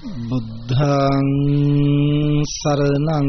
බුද්ධං සරණං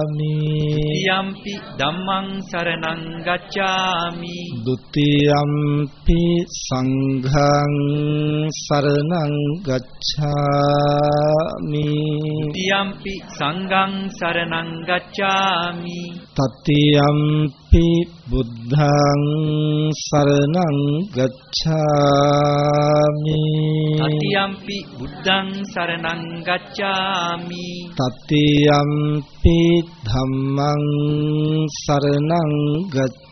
ဒ ුතියම්පි ධම්මං සරණං ගච්ඡාමි. ဒ ුතියම්පි සංඝං සරණං ගච්ඡාමි. ගච්ඡාමි තියම්පි සංඝං සරණං ගච්ඡාමි. තතියම්පි බුද්ධං සරණං ගච්ඡාමි තතියම්පි බුද්ධං සරණං ගච්ඡාමි තතියම්පි ධම්මං සරණං ගච්ඡාමි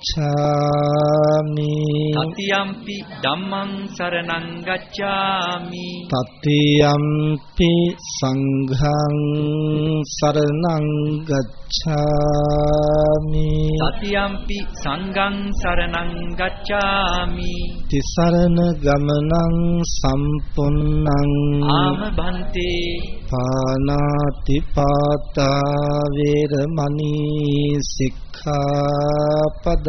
තතියම්පි ධම්මං සරණං ගච්ඡාමි. තතියම්පි සංඝං සරණං ගච්ඡාමි. තතියම්පි සංඝං සරණං ගච්ඡාමි. තිසරණ ගමනං සම්පුන්නං. ආම බන්තේ පානාති පාතා වේරමණී සික්ඛාපදං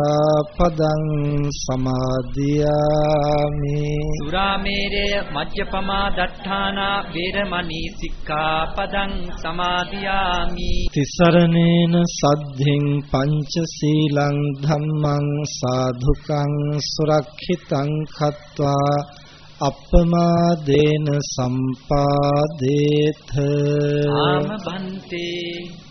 සික්ඛාපදං සමාදියාමි සුරාමේරය මජ්ජපමා දට්ඨානා වේරමණී සික්ඛාපදං සමාදියාමි තිසරණේන සද්ධින් පංචශීලං ධම්මං සාධුකං සුරක්ෂිතං කତ୍වා අප්පමාදේන සම්පාදේත ආම බන්තේ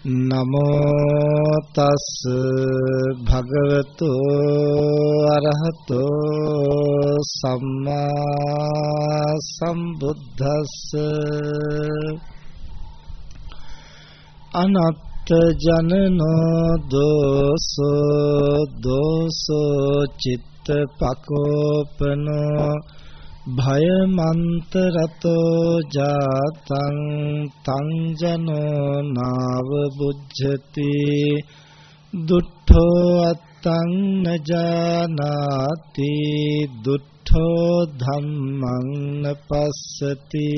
නමෝ තස් භගවතු අරහතෝ සම්මා සම්බුද්දස්ස අනත් ජනනෝ දෝසෝ දෝසෝ චිත්ත පකෝපනෝ භයමන්තරතෝ ජාතං තං ජනෝ නාව බුද්ධති දුට්ඨෝ අත්තං නජානාති දුට්ඨෝ ධම්මං නපස්සති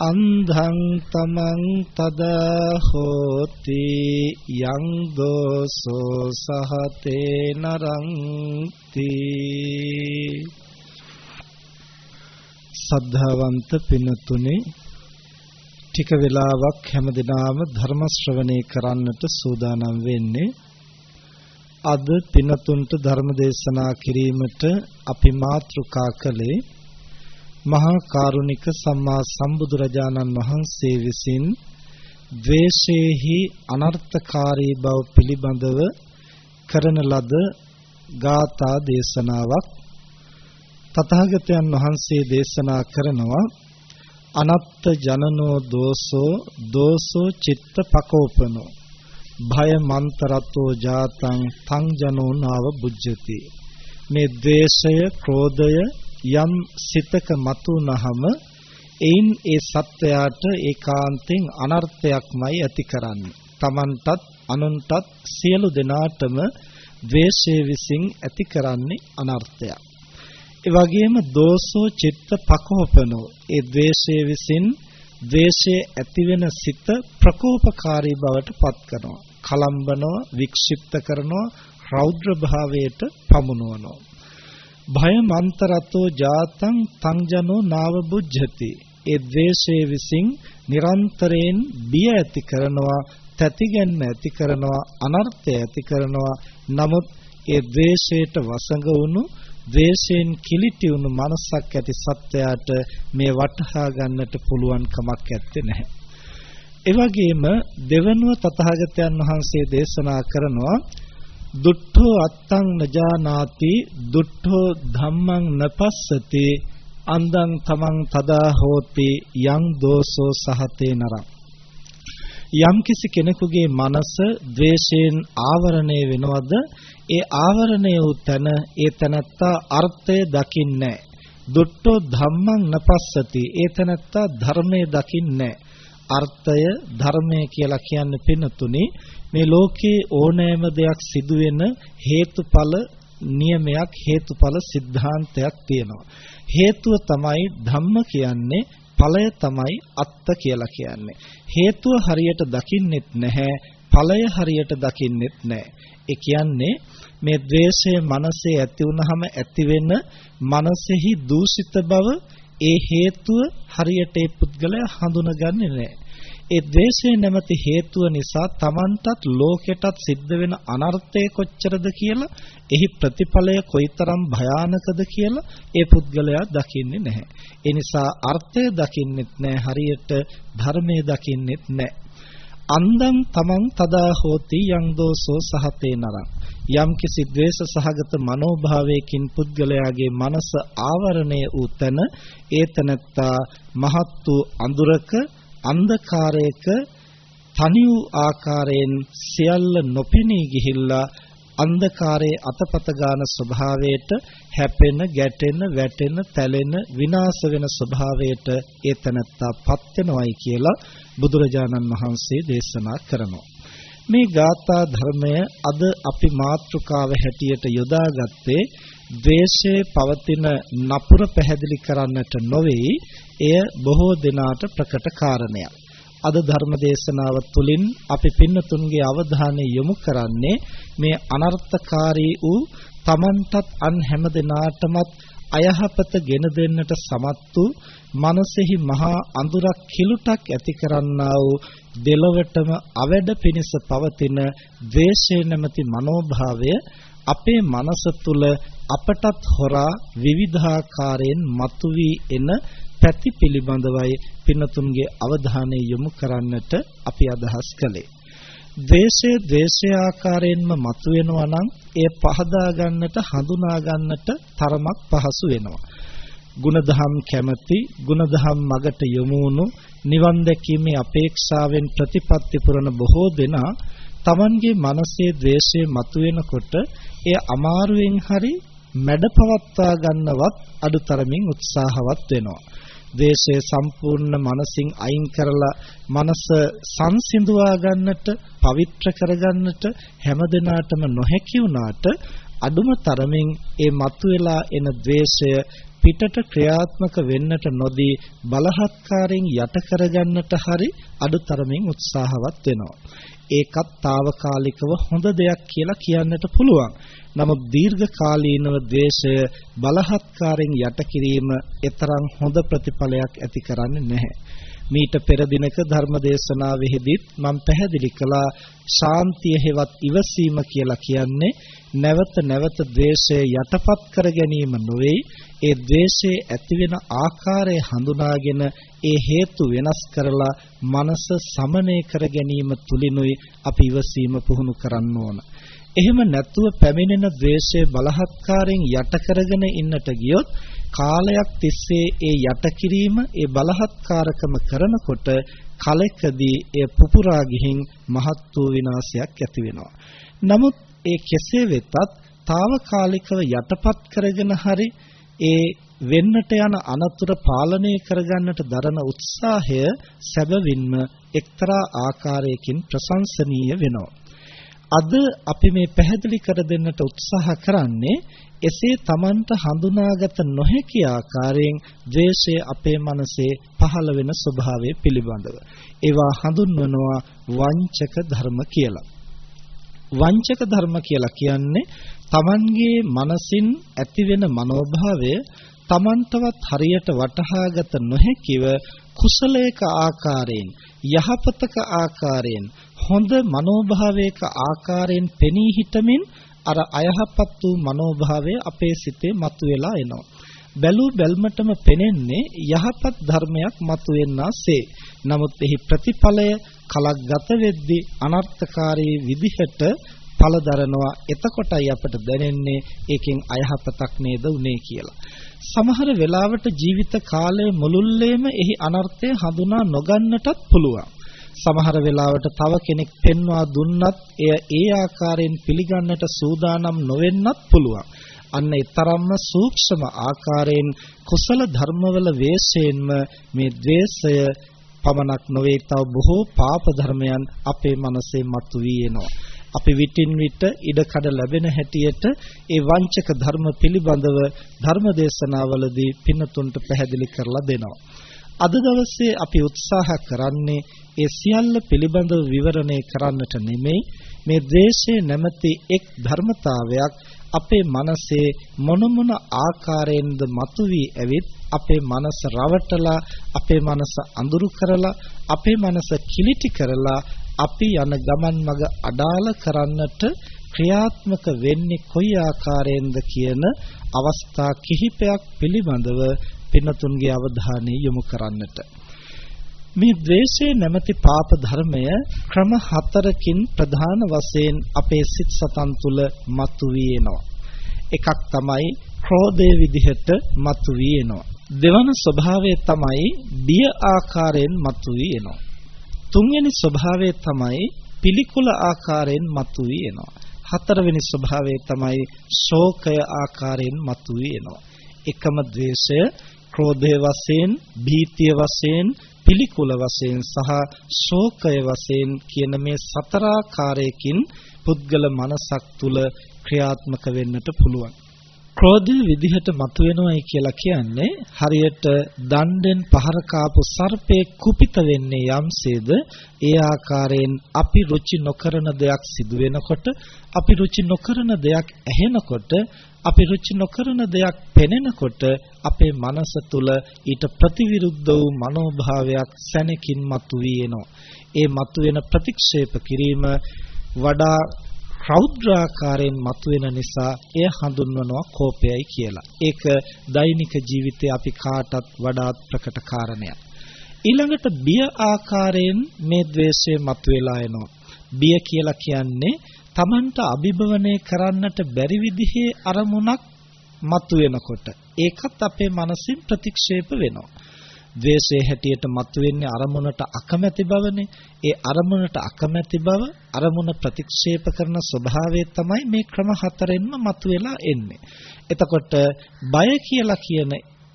අන්ධං තමං තදා හෝති යං දෝසෝ සහතේ නරංති සද්ධාවන්ත පිනතුනේ ටික වෙලාවක් හැමදිනාම ධර්ම ශ්‍රවණය කරන්නට සූදානම් වෙන්නේ අද පිනතුන්ට ධර්ම දේශනා කිරීමට අපි මාතෘකා කළේ මහා කරුණික සම්මා සම්බුදුරජාණන් වහන්සේ විසින් ද්වේෂයේහි අනර්ථකාරී බව පිළිබඳව කරන ලද ගාථා දේශනාවක් තථාගතයන් වහන්සේ දේශනා කරනවා අනත්ත ජනනෝ දෝසෝ දෝසෝ චිත්ත පකෝපනෝ භය මන්තරතෝ ජාතං තං ජනෝ නාව බුජ්ජති මේ ද්වේෂය ක්‍රෝධය යම් සිතක මතුනහම එයින් ඒ සත්වයාට ඒකාන්තයෙන් අනර්ථයක්මයි ඇති කරන්නේ. Tamanටත් අනුන්ටත් සියලු දෙනාටම ද්වේෂය විසින් ඇති කරන්නේ අනර්ථයක්. ඒ වගේම දෝසෝ චිත්ත පකෝපනෝ ඒ ද්වේෂය විසින් ද්වේෂයේ ඇතිවෙන සිත ප්‍රකෝපකාරී බවට පත් කරනවා. කලම්බනවා, වික්ෂිප්ත කරනවා, රෞද්‍ර භාවයට පමුණවනවා. භයමන්තරතෝ ජාතං තංජනෝ නාව බුද්ධති ඒ ද්වේෂයේ විසින් නිරන්තරයෙන් බිය ඇති කරනවා තැතිගැන්ම ඇති කරනවා අනර්ථය ඇති කරනවා නමුත් ඒ ද්වේෂයට වසඟ වුණු ද්වේෂයෙන් කිලිටි වුණු මනසක් ඇති සත්වයාට මේ වටහා ගන්නට පුළුවන් කමක් ඇත්තේ නැහැ. ඒ වගේම දෙවනුව තථාගතයන් වහන්සේ දේශනා කරනවා දුට්ඨෝ අත්තං නජානාති දුට්ඨෝ ධම්මං නපස්සති අන්දං තමන් තදා හෝති යං දෝසෝ සහතේ නරං යම්කිසි කෙනෙකුගේ මනස द्वේෂයෙන් ආවරණය වෙනවද? ඒ ආවරණය වූ තන ඒ තනත්තා අර්ථය දකින්නේ දුට්ටෝ ධම්මං නපස්සති. ඒ තනත්තා ධර්මයේ දකින්නේ අර්ථය ධර්මය කියලා කියන්නේ පින්නතුනේ මේ ලෝකේ ඕනෑම දෙයක් සිදුවෙන හේතුඵල නියමයක් හේතුඵල સિદ્ધාන්තයක් තියෙනවා. හේතුව තමයි ධම්ම කියන්නේ ඵලය තමයි අත්ත කියලා කියන්නේ. හේතුව හරියට දකින්නෙත් නැහැ, ඵලය හරියට දකින්නෙත් නැහැ. ඒ කියන්නේ මේ द्वේෂය මනසේ ඇති වුනහම ඇතිවෙන මනසෙහි දූෂිත බව ඒ හේතුව හරියට ඒ පුද්ගලයා හඳුනගන්නේ නැහැ. ඒ ද්වේෂය නැමැති හේතුව නිසා Tamanටත් ලෝකෙටත් සිද්ධ වෙන අනර්ථය කොච්චරද කියලා එහි ප්‍රතිඵලය කොයිතරම් භයානකද කියලා ඒ පුද්ගලයා දකින්නේ නැහැ. ඒ නිසා අර්ථය දකින්නෙත් නැහැ හරියට ධර්මයේ දකින්නෙත් නැහැ. අන්දං තමන් තදා හෝති යං දෝසෝ සහතේ නරං යම් කිසි ද්වේෂ සහගත මනෝභාවයකින් පුද්ගලයාගේ මනස ආවරණය වූ තැන ඒ තනත්තා මහත් වූ අඳුරක අන්ධකාරයක තනි වූ ආකාරයෙන් සියල්ල නොපෙනී ගිහිල්ලා අන්ධකාරයේ අතපත ගන්න ස්වභාවයට හැපෙන, ගැටෙන, වැටෙන, තැලෙන, විනාශ වෙන ස්වභාවයට ඒතනත්තාපත් වෙනවයි කියලා බුදුරජාණන් වහන්සේ දේශනා කරනවා. මේ ගාථා ධර්මය අද අපි මාතෘකාව හැටියට යොදාගත්තේ ද්වේෂයේ පවතින නපුර පැහැදිලි කරන්නට නොවේ එය බොහෝ දෙනාට ප්‍රකට කාරණයක්. අද ධර්ම දේශනාව තුළින් අපි පින්නතුන්ගේ අවධානය යොමු කරන්නේ මේ අනර්ථකාරී වූ තමන්ටත් අන් හැම දිනාටමත් අයහපත ගෙන දෙන්නට සමත් වූ මනසෙහි මහා අඳුරක් කිලුටක් ඇති කරන්නා වූ දෙලොවටම අවැඩ පිනිස පවතින ද්වේෂය නැමැති මනෝභාවය අපේ මනස තුල අපටත් හොරා විවිධාකාරයෙන් මතුවී එන පැති පිළිබඳවයි පින්නතුන්ගේ අවධානය යොමු කරන්නට අපි අදහස් කළේ. ද්වේෂය ද්වේෂය ආකාරයෙන්ම මතුවෙනවා නම් එය පහදා ගන්නට හඳුනා ගන්නට තරමක් පහසු වෙනවා. ගුණධම් කැමැති ගුණධම් මගට යොමු වුණු නිවන් දැකීමේ අපේක්ෂාවෙන් ප්‍රතිපත්ති පුරන බොහෝ දෙනා තමන්ගේ මනසේ ද්වේෂය මතුවෙනකොට එය අමාරුවෙන් හරි මැඩපවත්වා ගන්නවත් අඩුතරමින් උත්සාහවත් වෙනවා. ද්වේෂය සම්පූර්ණ මනසින් අයින් කරලා මනස සංසිඳුවා ගන්නට, පවිත්‍ර කරගන්නට හැමදිනාටම නොහැකි වුණාට අඩුම තරමින් ඒ මතුවලා එන ද්වේෂය පිටට ක්‍රියාත්මක වෙන්නට නොදී බලහත්කාරයෙන් යට කරගන්නට හරි අඩුතරමින් උත්සාහවත් වෙනවා. ඒකත් తాවකාලිකව හොඳ දෙයක් කියලා කියන්නට පුළුවන්. නමුත් දීර්ඝ කාලීනව ද්වේෂය බලහත්කාරයෙන් යට කිරීම එතරම් හොඳ ප්‍රතිඵලයක් ඇති කරන්නේ නැහැ. මීට පෙර දිනක ධර්ම දේශනාවෙහිදීත් මම පැහැදිලි කළා ශාන්තිය හෙවත් ඉවසීම කියලා කියන්නේ නැවත නැවත ද්වේෂය යටපත් කර ගැනීම නොවේ ඒ ද්වේෂයේ ඇතිවෙන ආකාරය හඳුනාගෙන ඒ හේතු වෙනස් කරලා මනස සමනය කර ගැනීම තුලිනුයි අපි ඉවසීම පුහුණු කරන්න ඕන. එහෙම නැතුව පැමිණෙන ද්වේෂය බලහත්කාරයෙන් යට කරගෙන ඉන්නට ගියොත් කාලයක් තිස්සේ ඒ යට කිරීම ඒ බලහත්කාරකම කරනකොට කලකදී එය පුපුරා ගිහින් මහත් වූ විනාශයක් ඇති වෙනවා. නමුත් ඒ කෙසේ වෙතත් తాවකාලිකව යටපත් කරගෙන හරි ඒ වෙන්නට යන අනතුර පාලනය කරගන්නට දරන උත්සාහය සැබවින්ම එක්තරා ආකාරයකින් ප්‍රශංසනීය වෙනවා. අද අපි මේ පැහැදිලි කර දෙන්නට උත්සාහ කරන්නේ එසේ Tamanට හඳුනාගත නොහැකි ආකාරයෙන් ද්වේෂය අපේ මනසේ පහළ වෙන ස්වභාවය පිළිබඳව. ඒවා හඳුන්වනවා වංචක ධර්ම කියලා. වංචක ධර්ම කියලා කියන්නේ Tamanගේ මනසින් ඇතිවෙන මනෝභාවය Tamanටවත් හරියට වටහාගත නොහැකිව කුසලයක ආකාරයෙන් යහපතක ආකාරයෙන් හොඳ මනෝභාවයක ආකාරයෙන් පෙනී හිටමින් අර අයහපත් වූ මනෝභාවය අපේ සිතේ මතුවලා එනවා. බැලූ බැල්මටම පෙනෙන්නේ යහපත් ධර්මයක් මතුවෙන්නාසේ. නමුත් එහි ප්‍රතිඵලය කලක් ගත වෙද්දී අනර්ථකාරී විදිහට ඵල දරනවා එතකොටයි අපට දැනෙන්නේ ඒකෙන් අයහපතක් නේද උනේ කියලා. සමහර වෙලාවට ජීවිත කාලය මුළුල්ලේම එහි අනර්ථය හඳුනා නොගන්නටත් පුළුවන්. සමහර වෙලාවට තව කෙනෙක් පෙන්වා දුන්නත් එය ඒ ආකාරයෙන් පිළිගන්නට සූදානම් නොවෙන්නත් පුළුවන්. අන්න ඒ තරම්ම සූක්ෂම ආකාරයෙන් කුසල ධර්මවල වේශයෙන්ම මේ द्वේෂය පමණක් නොවේ තව බොහෝ පාප ධර්මයන් අපේ මනසේ මතුවී එනවා. අපි විටින් විට ඉඩකඩ ලැබෙන හැටියට ඒ වංචක ධර්ම පිළිබඳව ධර්ම දේශනාවලදී පින්නතුන්ට පැහැදිලි කරලා දෙනවා. අද දවසේ අපි උත්සාහ කරන්නේ ඒ සියල්ල පිළිබඳව විවරණය කරන්නට නෙමෙයි මේ ද්වේෂයේ නැමැති එක් ධර්මතාවයක් අපේ මනසේ මොන මොන ආකාරයෙන්ද මතුවී ඇවිත් අපේ මනස රවටලා අපේ මනස අඳුරු කරලා අපේ මනස කිලිටි කරලා අපි යන ගමන් මඟ අඩාල කරන්නට ක්‍රියාත්මක වෙන්නේ කොයි ආකාරයෙන්ද කියන අවස්ථා කිහිපයක් පිළිබඳව පින්නතුන්ගේ අවධානය යොමු කරන්නට. මේ ද්වේෂය නැමැති පාප ධර්මය ක්‍රම හතරකින් ප්‍රධාන වශයෙන් අපේ සිත් සතන් තුළ මතුවී එනවා. එකක් තමයි ක්‍රෝධයේ විදිහට මතුවී එනවා. දෙවන ස්වභාවය තමයි බිය ආකාරයෙන් මතුවී එනවා. තුන්වෙනි ස්වභාවය තමයි පිළිකුල ආකාරයෙන් මතුවී එනවා. හතරවෙනි ස්වභාවය තමයි ශෝකය ආකාරයෙන් මතුවී එනවා. එකම ද්වේෂය ක්‍රෝධය වශයෙන්, භීතිය වශයෙන්, පිළිකුල වශයෙන් සහ ශෝකය වශයෙන් කියන මේ සතරාකාරයකින් පුද්ගල මනසක් තුල ක්‍රියාත්මක වෙන්නට පුළුවන්. ක්‍රෝධය විදිහට මතුවෙනවයි කියලා කියන්නේ හරියට දණ්ඩෙන් පහර කාපු සර්පේ කුපිත වෙන්නේ යම්සේද ඒ ආකාරයෙන් අපි රුචි නොකරන දෙයක් සිදු වෙනකොට අපි රුචි නොකරන දෙයක් ඇහෙනකොට අපි රුචි නොකරන දෙයක් පෙනෙනකොට අපේ මනස තුල ඊට ප්‍රතිවිරුද්ධ වූ මනෝභාවයක් සැනකින් මතුවී එනවා. ඒ මතුවෙන ප්‍රතික්ෂේප කිරීම වඩා රෞද්‍රාකාරයෙන් මතුවෙන නිසා එය හඳුන්වනවා කෝපයයි කියලා. ඒක දෛනික ජීවිතේ අපි කාටත් වඩාත් ප්‍රකට කාරණයක්. ඊළඟට බිය ආකාරයෙන් මේ द्वේෂය මතුවලා එනවා. බිය කියලා කියන්නේ Tamanට අභිභවනය කරන්නට බැරි විදිහේ අරමුණක් මතුවෙනකොට ඒකත් අපේ මනසින් ප්‍රතික්ෂේප වෙනවා. ද්වේෂයේ හැටියට මතුවෙන්නේ අරමුණට අකමැති බවනේ. ඒ අරමුණට අකමැති බව අරමුණ ප්‍රතික්ෂේප කරන ස්වභාවය තමයි මේ ක්‍රම හතරෙන්ම මතුවලා එන්නේ. එතකොට බය කියලා කියන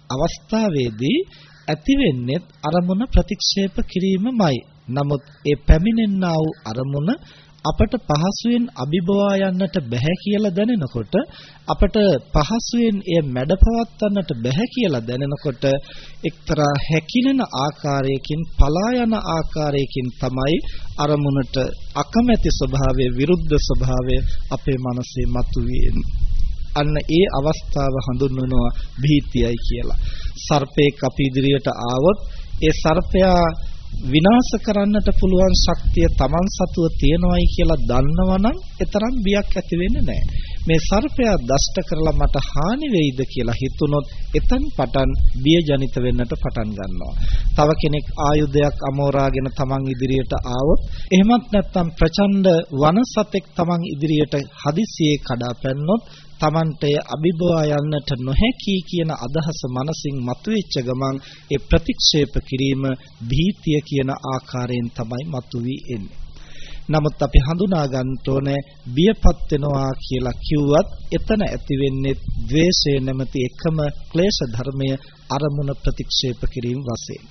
අවස්ථාවේදී ඇති වෙන්නේ අරමුණ ප්‍රතික්ෂේප කිරීමමයි. නමුත් ඒ පැමිණෙනා වූ අරමුණ අපට පහසුවෙන් අභිබවා යන්නට බැහැ කියලා දැනෙනකොට අපට පහසුවෙන් එය මැඩපවත්වන්නට බැහැ කියලා දැනෙනකොට එක්තරා හැකිලෙන ආකාරයකින් පලා යන ආකාරයකින් තමයි අරමුණට අකමැති ස්වභාවය විරුද්ධ ස්වභාවය අපේ මනසේ මතුවේ අන්න ඒ අවස්ථාව හඳුන්වනවා භීතියයි කියලා. සර්පෙක් අපි ඉදිරියට ආවොත් ඒ සර්පයා විනාශ කරන්නට පුළුවන් ශක්තිය Taman සතුව තියෙනවයි කියලා දන්නවනම් ඒතරම් බියක් ඇති වෙන්නේ නැහැ. මේ සර්පයා දෂ්ට කරලා මට හානි වෙයිද කියලා හිතුනොත් එතන් පටන් බිය ජනිත වෙන්නට පටන් ගන්නවා. තව කෙනෙක් ආයුධයක් අමෝරාගෙන Taman ඉදිරියට ආවොත් එහෙමත් නැත්නම් ප්‍රචණ්ඩ වනසතෙක් Taman ඉදිරියට හදිසියේ කඩා පැන්නොත් Tamante අභිබවා යන්නට නොහැකි කියන අදහස මනසින් මතුවෙච්ච ගමන් ඒ ප්‍රතික්ෂේප කිරීම භීතිය කියන ආකාරයෙන් තමයි මතුවී එන්නේ. නමුත් අපි හඳුනා ගන්න ඕනේ බියපත් වෙනවා කියලා කිව්වත් එතන ඇති වෙන්නේ द्वේෂය නැමැති එකම ක්ලේශ ධර්මය අරමුණ ප්‍රතික්ෂේප කිරීම වශයෙන්.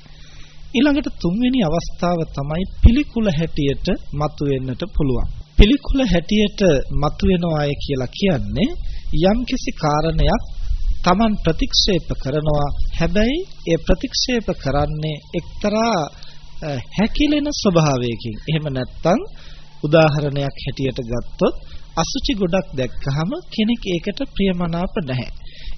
ඊළඟට තුන්වෙනි අවස්ථාව තමයි පිළිකුල හැටියට මතුවෙන්නට පුළුවන්. පිළිකුල හැටියට මතුවෙනවාය කියලා කියන්නේ යම්කිසි කාරණයක් Taman ප්‍රතික්ෂේප කරනවා. හැබැයි ඒ ප්‍රතික්ෂේප කරන්නේ එක්තරා හැකිලෙන ස්වභාවයකින්. එහෙම නැත්නම් උදාහරණයක් හැටියට ගත්තොත් අසුචි ගොඩක් දැක්කහම කෙනෙක් ඒකට ප්‍රියමනාප නැහැ.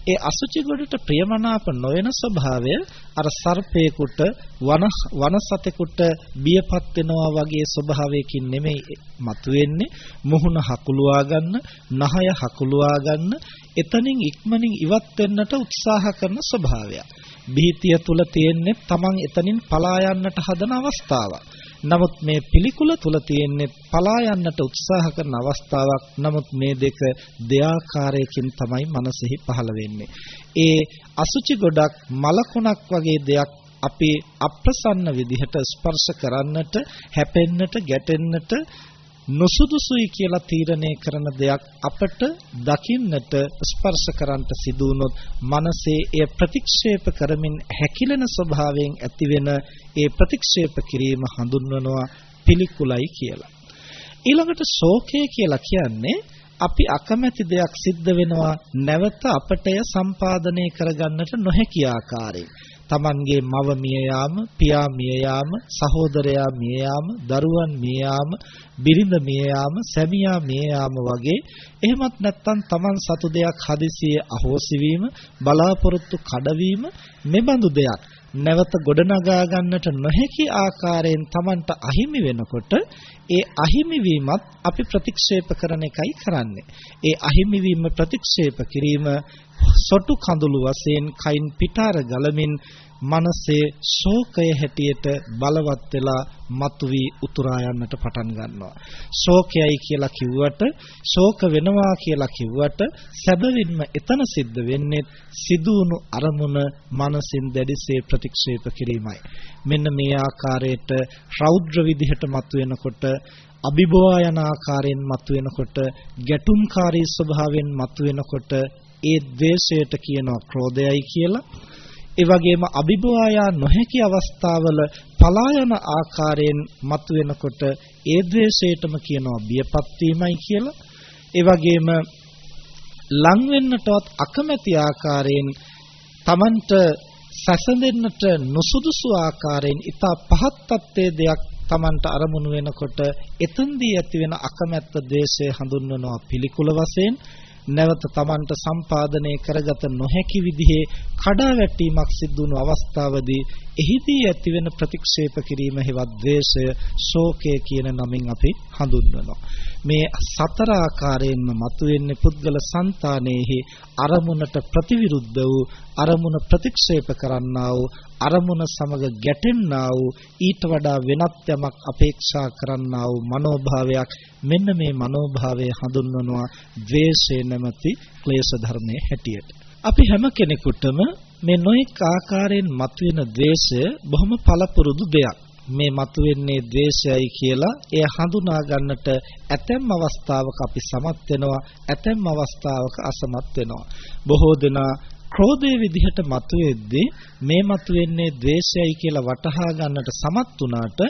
ඒ අසුචි ගොඩට ප්‍රියමනාප නොවන ස්වභාවය අර සර්පේකට වන වනසතෙකුට බියපත් වෙනවා වගේ ස්වභාවයකින් නෙමෙයි මතුවෙන්නේ. මුහුණ හකුලවා ගන්න නහය හකුලවා ගන්න එතනින් ඉක්මනින් ඉවත් වෙන්නට උත්සාහ කරන ස්වභාවයක්. බීතිය තුල තියෙන්නේ Taman එතනින් පලා යන්නට හදන අවස්ථාවක්. නමුත් මේ පිළිකුල තුල තියෙන්නේ පලා යන්නට උත්සාහ කරන අවස්ථාවක්. නමුත් මේ දෙක දෙආකාරයකින් තමයි මනසෙහි පහළ වෙන්නේ. ඒ අසුචි ගොඩක් මලකුණක් වගේ දෙයක් අපි අප්‍රසන්න විදිහට ස්පර්ශ කරන්නට, හැපෙන්නට, ගැටෙන්නට නොසුදුසුයි කියලා තීරණය කරන දෙයක් අපට දකින්නට ස්පර්ශ කරන්නට සිදු වුනොත් මනසේ එය ප්‍රතික්ෂේප කරමින් හැකිලෙන ස්වභාවයෙන් ඇතිවෙන ඒ ප්‍රතික්ෂේප කිරීම හඳුන්වනවා පිළිකුලයි කියලා. ඊළඟට ශෝකය කියලා කියන්නේ අපි අකමැති දෙයක් සිද්ධ වෙනවා නැවත අපට එය සම්පාදනය කරගන්නට නොහැකි ආකාරයෙන් තමන්ගේ මව මිය යාම, පියා මිය යාම, සහෝදරයා මිය යාම, දරුවන් මිය යාම, බිරිඳ මිය යාම, සැමියා මිය යාම වගේ එහෙමත් නැත්නම් තමන් සතු දෙයක් හදිසියේ අහෝසි වීම, බලාපොරොත්තු කඩවීම මෙබඳු දෙයක් නැවත ගොඩනගා ගන්නට නොහැකි ආකාරයෙන් Tamanට අහිමි වෙනකොට ඒ අහිමි වීමත් අපි ප්‍රතික්ෂේප කරන එකයි කරන්නේ. ඒ අහිමි වීම ප්‍රතික්ෂේප කිරීම සොටු කඳුළු වශයෙන් කයින් පිටාර ගලමින් මනසේ ශෝකය හැටියට බලවත් වෙලා මතුවී උතුරා යන්නට පටන් ගන්නවා. ශෝකයයි කියලා කිව්වට, ශෝක වෙනවා කියලා කිව්වට සැබවින්ම එතන සිද්ධ වෙන්නේ සිදුවුණු අරමුණ මනසින් දැඩිසේ ප්‍රතික්ෂේප කිරීමයි. මෙන්න මේ ආකාරයට රෞද්‍ර විදිහට මතුවෙනකොට අභිබවා යන ආකාරයෙන් මතුවෙනකොට ගැටුම්කාරී ස්වභාවයෙන් මතුවෙනකොට ඒ ද්වේෂයට කියනවා ක්‍රෝධයයි කියලා ඒ වගේම අභිභවායා නොහැකි අවස්ථාවල පලා යන ආකාරයෙන් මතුවෙනකොට ඒ ද්වේෂයටම කියනවා බියපත් වීමයි කියලා. ඒ වගේම ලං වෙන්නටවත් අකමැති ආකාරයෙන් Tamanට සැසඳෙන්නට නුසුදුසු ආකාරයෙන් ඊට පහත් තත්ත්වයේ දෙයක් Tamanට අරමුණු වෙනකොට එතෙන්දී ඇතිවෙන අකමැත්ත ද්වේෂය හඳුන්වනවා පිළිකුල වශයෙන් නැවත Tamanට සම්පාදනය කරගත නොහැකි විදිහේ කඩාවැටීමක් සිදු වුණු අවස්ථාවදී එහිදී ඇතිවෙන ප්‍රතික්ෂේප කිරීම හෙවත් ද්වේෂය ශෝකය කියන නමින් අපි හඳුන්වනවා. මේ සතර ආකාරයෙන්ම මතුවෙන්නේ පුද්ගල సంతානෙහි අරමුණට ප්‍රතිවිරුද්ධ වූ අරමුණ ප්‍රතික්ෂේප කරන්නා වූ අරමුණ සමග ගැටෙන්නා වූ ඊට වඩා වෙනත් යමක් අපේක්ෂා කරන්නා වූ මනෝභාවයක් මෙන්න මේ මනෝභාවය හඳුන්වනවා ද්වේෂය නැමැති ක්ලේශ ධර්මයේ හැටියට. අපි හැම කෙනෙකුටම මේ නොඑක ආකාරයෙන් මතුවෙන ද්වේෂය බොහොම පළපුරුදු දෙයක්. මේ මතුවෙන්නේ ද්වේෂයයි කියලා එය හඳුනා ගන්නට ඇතැම් අවස්ථාවක අපි සමත් වෙනවා ඇතැම් අවස්ථාවක අසමත් වෙනවා. බොහෝ දෙනා ක්‍රෝධයේ විදිහට මතුවෙද්දී මේ මතුවෙන්නේ ද්වේෂයයි කියලා වටහා ගන්නට සමත් වුණාට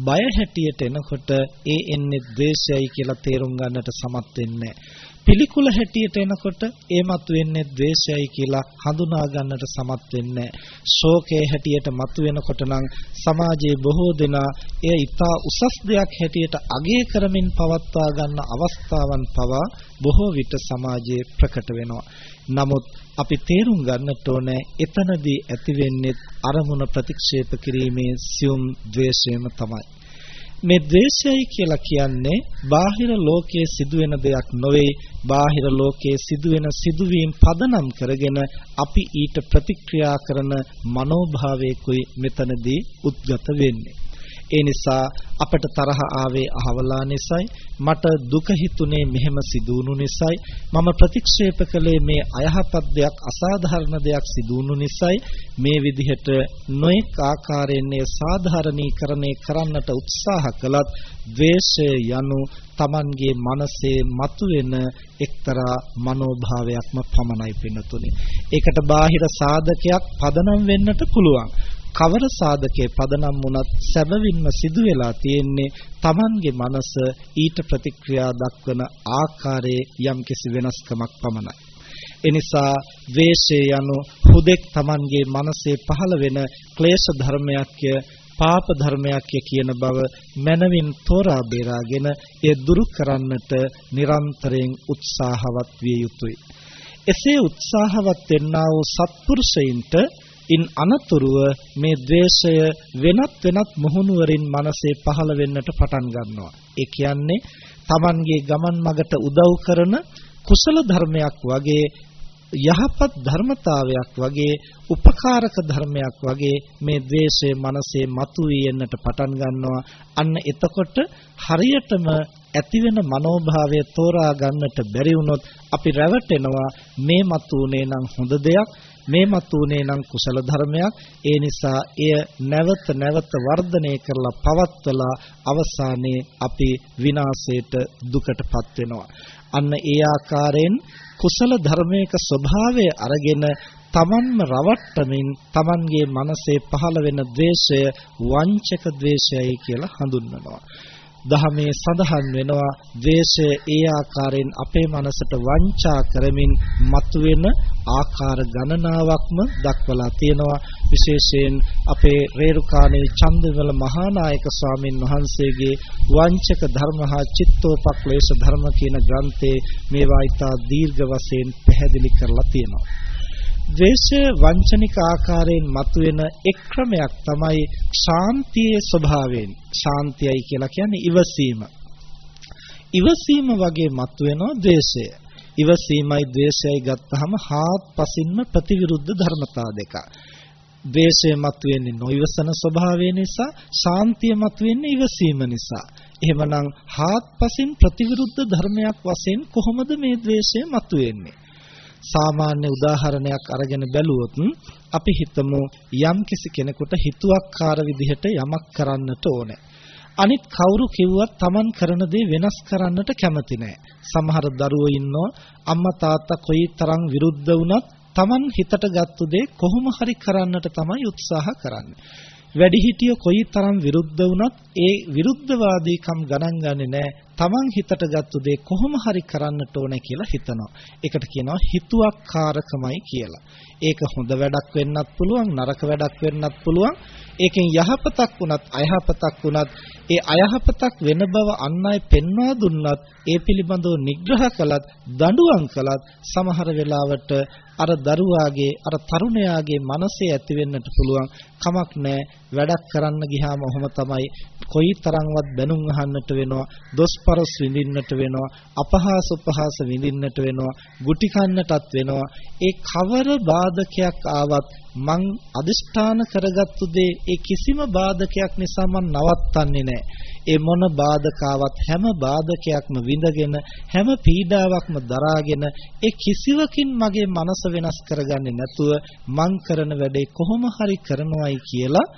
බය හැටියට එනකොට ඒ එන්නේ ද්වේෂයයි කියලා තේරුම් ගන්නට සමත් වෙන්නේ පිළිකුල හැටියට එනකොට ඒ මතුවෙන්නේ ද්වේෂයයි කියලා හඳුනා ගන්නට සමත් වෙන්නේ ශෝකයේ හැටියට මතුවෙනකොට නම් සමාජයේ බොහෝ දෙනා එය ඊටා උසස් දෙයක් හැටියට අගය කරමින් පවත්වා ගන්න අවස්ථාවන් පවා බොහෝ විට සමාජයේ ප්‍රකට වෙනවා නමුත් අපි තේරුම් ගන්නට ඕනේ එතනදී ඇති වෙන්නේ අරමුණ ප්‍රතික්ෂේප කිරීමේ සියුම් ද්වේෂයම තමයි. මේ ද්වේෂයයි කියලා කියන්නේ බාහිර ලෝකයේ සිදුවෙන දෙයක් නොවේ. බාහිර ලෝකයේ සිදුවෙන සිදුවීම් පදනම් කරගෙන අපි ඊට ප්‍රතික්‍රියා කරන මනෝභාවයකුයි මෙතනදී උද්ගත වෙන්නේ. ඒ නිසා අපට තරහ ආවේ අහවලා නිසායි. මට දුක හිතුනේ මෙහෙම සිදුවුණු නිසායි. මම ප්‍රතික්ෂේප කළේ මේ අයහපත් දෙයක් අසාධාරණ දෙයක් සිදුවුණු නිසායි. මේ විදිහට නොඑක ආකාරයෙන් සාධාරණීකරණය කරන්නට උත්සාහ කළත් ද්වේෂය යනු Tamanගේ මනසේ මතුවෙන එක්තරා මනෝභාවයක්ම පමණයි පින්නතුනේ. ඒකට බාහිර සාධකයක් පදනම් වෙන්නට පුළුවන්. කවර සාධකයේ පදනම් වුණත් සැබවින්ම සිදු වෙලා තියෙන්නේ Tamanගේ මනස ඊට ප්‍රතික්‍රියා දක්වන ආකාරයේ යම්කිසි වෙනස්කමක් පමණයි. එනිසා ද්වේෂය යනු හුදෙක් Tamanගේ මනසේ පහළ වෙන ක්ලේශ ධර්මයක්ය පාප ධර්මයක්ය කියන බව මනවින් තෝරා බේරාගෙන එය දුරු කරන්නට නිරන්තරයෙන් උත්සාහවත් විය යුතුය. එසේ උත්සාහවත් වෙන්නා වූ සත්පුරුෂයින්ට ඉන් අනතුරුව මේ द्वේෂය වෙනත් වෙනත් මොහුනුවරින් මනසේ පහළ වෙන්නට පටන් ගන්නවා. ඒ කියන්නේ Tamanගේ ගමන් මගට උදව් කරන කුසල ධර්මයක් වගේ යහපත් ධර්මතාවයක් වගේ උපකාරක ධර්මයක් වගේ මේ द्वේෂය මනසේ මතුවී එන්නට පටන් ගන්නවා. අන්න එතකොට හරියටම ඇතිවෙන මනෝභාවය තෝරා ගන්නට බැරි වුණොත් අපි රැවටෙනවා. මේ මතුනේ නම් හොඳ දෙයක්. මේ මතුනේ නම් කුසල ධර්මයක්. ඒ නිසා එය නැවත නැවත වර්ධනය කරලා පවත්වලා අවසානයේ අපි විනාශයට දුකටපත් වෙනවා. අන්න ඒ ආකාරයෙන් කුසල ධර්මයක ස්වභාවය අරගෙන තමන්ම රවට්ටමින් තමන්ගේ මනසේ පහළ වෙන ද්වේෂය වංචක ද්වේෂයයි කියලා හඳුන්වනවා. දහමේ සඳහන් වෙනවා ද්වේෂය ඒ ආකාරයෙන් අපේ මනසට වංචා කරමින් මතුවෙන ආකාර ගණනාවක්ම දක්වලා තියෙනවා. විශේෂයෙන් අපේ රේරුකාණේ චන්දවල මහානායක ස්වාමින් වහන්සේගේ වංචක ධර්ම හා චිත්තෝපක්ලේශ ධර්ම කියන ග්‍රන්ථයේ මේවා ඉතා දීර්ඝ වශයෙන් පැහැදිලි කරලා තියෙනවා. ද්වේෂය වංචනික ආකාරයෙන් මතුවෙන එක් ක්‍රමයක් තමයි ශාන්තියේ ස්වභාවයෙන් ශාන්තියයි කියලා කියන්නේ ඉවසීම. ඉවසීම වගේ මතුවෙනවා ද්වේෂය. ඉවසීමයි ද්වේෂයයි ගත්තහම හාත්පසින්ම ප්‍රතිවිරුද්ධ ධර්මතා දෙක. ද්වේෂය මතුවෙන්නේ නොයවසන ස්වභාවය නිසා, ශාන්තිය මතුවෙන්නේ ඉවසීම නිසා. එහෙමනම් හාත්පසින් ප්‍රතිවිරුද්ධ ධර්මයක් වශයෙන් කොහොමද මේ ද්වේෂය මතුවෙන්නේ? සාමාන්‍ය උදාහරණයක් අරගෙන බැලුවොත් අපි හිතමු යම් කිසි කෙනෙකුට හිතුවක්කාර විදිහට යමක් කරන්නට ඕනේ. අනිත් කවුරු කිව්වත් Taman කරන දේ වෙනස් කරන්නට කැමති නෑ. සමහර දරුවෝ ඉන්නවා අම්මා තාත්තා කොයි තරම් විරුද්ධ වුණත් Taman හිතට ගත්තු දේ කොහොම හරි කරන්නට තමයි උත්සාහ කරන්නේ. වැඩිහිටියෝ කොයි තරම් විරුද්ධ වුණත් ඒ විරුද්ධවාදීකම් ගණන් ගන්නේ නැහැ. තමන් හිතට ගත්තු දේ කොහොම හරි කරන්නට ඕනේ කියලා හිතනවා. ඒකට කියනවා හිතුවක්කාරකමයි කියලා. ඒක හොඳ වැඩක් වෙන්නත් පුළුවන් නරක වැඩක් වෙන්නත් පුළුවන්. ඒකෙන් යහපතක් වුණත් අයහපතක් වුණත් ඒ අයහපතක් වෙන බව අන් අය පෙන්වා දුන්නත් ඒ පිළිබඳව නිග්‍රහ කළත් දඬුවම් කළත් සමහර වෙලාවට අර දරුවාගේ අර තරුණයාගේ මනසේ ඇති වෙන්නට පුළුවන් කමක් නැහැ වැඩක් කරන්න ගියාම ඔහොම තමයි කොයි තරම්වත් බැනුම් අහන්නට වෙනවා දොස්පරස් විඳින්නට වෙනවා අපහාස උපහාස විඳින්නට වෙනවා ගුටි කන්නටත් වෙනවා ඒ කවර බාධකයක් ආවත් මං අදිෂ්ඨාන කරගත්තු දේ ඒ කිසිම බාධකයක් නිසා මං නවත්තන්නේ නැහැ. ඒ මොන බාධකාවත් හැම බාධකයක්ම විඳගෙන හැම පීඩාවක්ම දරාගෙන ඒ කිසිවකින් මගේ මනස වෙනස් කරගන්නේ නැතුව මං කරන වැඩේ කොහොම හරි කරනවයි කියලා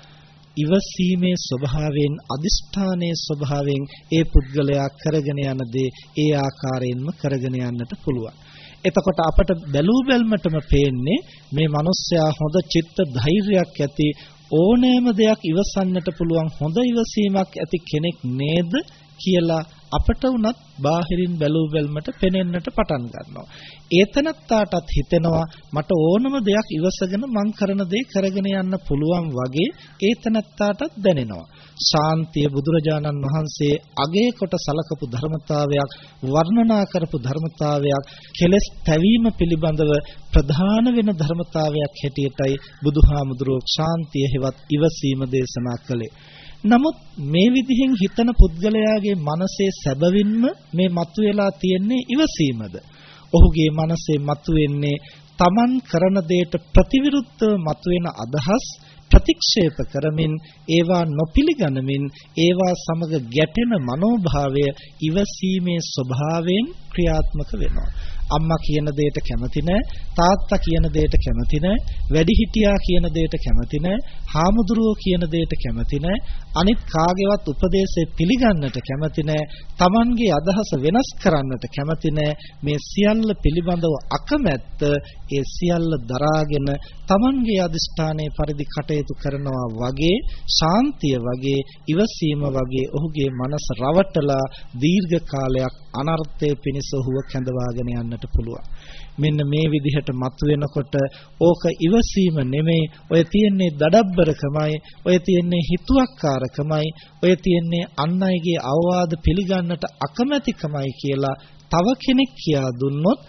ඉවසීමේ ස්වභාවයෙන් අදිෂ්ඨානයේ ස්වභාවයෙන් ඒ පුද්ගලයා කරගෙන යන දේ ඒ ආකාරයෙන්ම කරගෙන යන්නට පුළුවන්. එතකොට අපට බැලූ බැල්මටම පේන්නේ මේ මිනිස්සයා හොඳ චිත්ත ධෛර්යයක් ඇති ඕනෑම දෙයක් ඉවසන්නට පුළුවන් හොඳ ඉවසීමක් ඇති කෙනෙක් නේද කියලා අපට උනත් බාහිරින් බැලූ බැල්මට පෙනෙන්නට පටන් ගන්නවා. ඒතනත්තාටත් හිතෙනවා මට ඕනම දෙයක් ඉවසගෙන මං කරන දේ කරගෙන යන්න පුළුවන් වගේ ඒතනත්තාටත් දැනෙනවා. ශාන්තිය බුදුරජාණන් වහන්සේ අගේ කොට සලකපු ධර්මතාවයක් වර්ණනා කරපු ධර්මතාවයක් කෙලස් පැවීම පිළිබඳව ප්‍රධාන වෙන ධර්මතාවයක් හැටියටයි බුදුහාමුදුරුවෝ ශාන්තිය හෙවත් ඉවසීම දේශනා කළේ. නමුත් මේ විදිහෙන් හිතන පුද්ගලයාගේ මනසේ සැබවින්ම මේ මතුවලා තියෙන්නේ ඉවසීමද? ඔහුගේ මනසේ මතුවෙන්නේ Taman කරන දෙයට ප්‍රතිවිරුද්ධව මතුවෙන අදහස් ප්‍රතික්ෂේප කරමින් ඒවා නොපිළිගනිමින් ඒවා සමග ගැටෙන මනෝභාවය ඉවසීමේ ස්වභාවයෙන් ක්‍රියාත්මක වෙනවා. අම්මා කියන දෙයට කැමති තාත්තා කියන දෙයට කැමති වැඩිහිටියා කියන දෙයට කැමති හාමුදුරුවෝ කියන දෙයට කැමති අනිත් කාගේවත් උපදේශය පිළිගන්නට කැමති තමන්ගේ අදහස වෙනස් කරන්නට කැමති මේ සියල්ල පිළිබඳව අකමැත්ත ඒ සියල්ල දරාගෙන තමන්ගේ අදිෂ්ඨානයේ පරිදි කටයුතු කරනවා වගේ ශාන්තිය වගේ ඉවසීම වගේ ඔහුගේ මනස රවටලා දීර්ඝ කාලයක් අනර්ථයේ පිණිස ඔහුව කැඳවාගෙන යන්නට පුළුවන්. මෙන්න මේ විදිහට මතුවෙනකොට ඕක ඉවසීම නෙමෙයි ඔය තියෙන්නේ දඩබ්බරකමයි ඔය තියෙන්නේ හිතුවක්කාරකමයි ඔය තියෙන්නේ අන් අයගේ අවවාද පිළිගන්නට අකමැතිකමයි කියලා තව කෙනෙක් කියා දුන්නොත්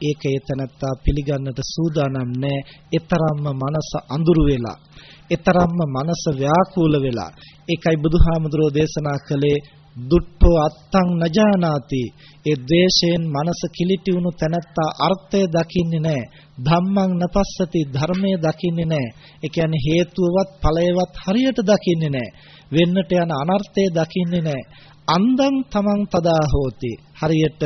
ඒක ඒතනත්තා පිළිගන්නට සූදානම් නැහැ. ඒතරම්ම මනස අඳුරු වෙලා, ඒතරම්ම මනස ව්‍යාකූල වෙලා. ඒකයි බුදුහාමුදුරෝ දේශනා කළේ දුට්ඨෝ අත්තං නජානාති. ඒ ද්වේෂයෙන් මනස කිලිටි වුණු තැනැත්තා අර්ථය දකින්නේ නැහැ ධම්මං නපස්සති ධර්මය දකින්නේ නැහැ ඒ කියන්නේ හේතුවවත් ඵලයවත් හරියට දකින්නේ නැහැ වෙන්නට යන අනර්ථය දකින්නේ නැහැ අන්දං තමන් තදා හෝති. හරියට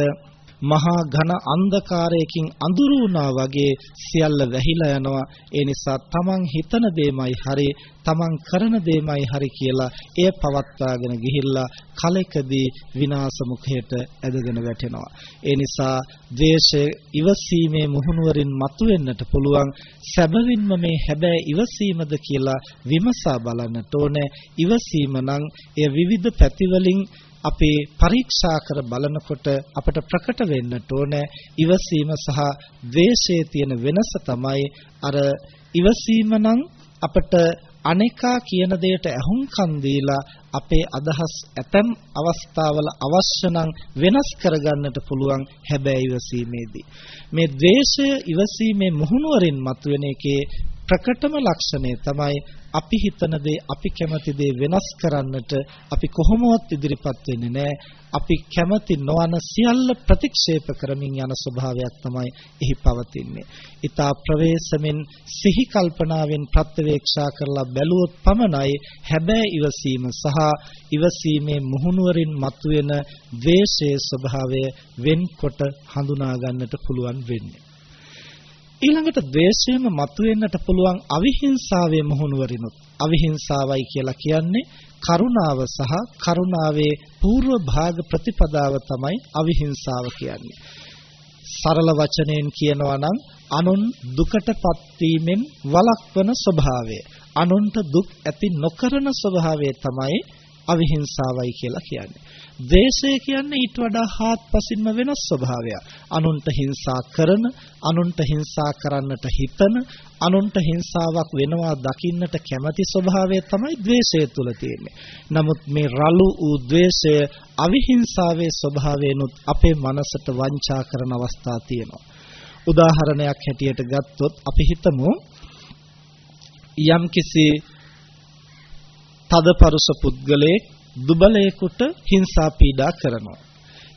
මහා ඝන අන්ධකාරයකින් අඳුරු වුණා වගේ සියල්ල වැහිලා යනවා. ඒ නිසා තමන් හිතන දෙයමයි හරි තමන් කරන දෙයමයි හරි කියලා එය පවත්වාගෙන ගිහිල්ලා කලෙකදී විනාශ මුඛයට ඇදගෙන වැටෙනවා. ඒ නිසා ද්වේෂය ඉවසීමේ මුහුණුවරින් මතුවෙන්නට පුළුවන්. සැබවින්ම මේ හැබෑ ඉවසීමද කියලා විමසා බලන්නට ඕනේ. ඉවසීම නම් එය විවිධ පැතිවලින් අපේ පරීක්ෂා කර බලනකොට අපට ප්‍රකට වෙන්නට ඕන. ඉවසීම සහ ද්වේෂයේ තියෙන වෙනස තමයි අර ඉවසීම නම් අපට අනේකා කියන දෙයට ඇහුම්කන් දීලා අපේ අදහස් ඇතම් අවස්ථාවල අවශ්‍ය නම් වෙනස් කරගන්නට පුළුවන් හැබැයි ඉවසීමේදී. මේ ද්වේෂය ඉවසීමේ මුහුණුවරින් මතුවෙන එකේ ප්‍රකටම ලක්ෂණය තමයි අපි හිතන දේ අපි කැමති දේ වෙනස් කරන්නට අපි කොහොමවත් ඉදිරිපත් වෙන්නේ නැහැ. අපි කැමති නොවන සියල්ල ප්‍රතික්ෂේප කරමින් යන ස්වභාවයක් තමයි එහි පවතින්නේ. ඊතා ප්‍රවේශමෙන් සිහි කල්පනාවෙන් ප්‍රත්‍යවේක්ෂා කරලා බැලුවොත් පමණයි හැබෑ ඉවසීම සහ ඉවසීමේ මුහුණුවරින් මතුවෙන ද්වේෂයේ ස්වභාවය වෙන්කොට හඳුනා ගන්නට පුළුවන් වෙන්නේ. ඊළඟට ද්වේෂයම මතුවෙන්නට පුළුවන් අවිහිංසාවේ මුහුණුවරිනුත් අවිහිංසාවයි කියලා කියන්නේ කරුණාව සහ කරුණාවේ పూర్ව භාග ප්‍රතිපදාව තමයි අවිහිංසාව කියන්නේ. සරල වචනයෙන් කියනවා නම් අනුන් දුකටපත් වීමෙන් වළක්වන ස්වභාවය. අනුන්ට දුක් ඇති නොකරන ස්වභාවය තමයි අවිහිංසාවයි කියලා කියන්නේ. ද්වේෂය කියන්නේ ඊට වඩා හාත්පසින්ම වෙනස් ස්වභාවයක්. අනුන්ට හිංසා කරන, අනුන්ට හිංසා කරන්නට හිතන, අනුන්ට හිංසාවක් වෙනවා දකින්නට කැමැති ස්වභාවය තමයි ද්වේෂය තුල තියෙන්නේ. නමුත් මේ රළු වූ ද්වේෂය අවිහිංසාවේ ස්වභාවයෙන්ුත් අපේ මනසට වංචා කරන අවස්ථා තියෙනවා. උදාහරණයක් හැටියට ගත්තොත් අපි හිතමු යම්කිසි තදපරුස පුද්ගලයෙක් දුබලයෙකුට හිංසා පීඩා කරනවා.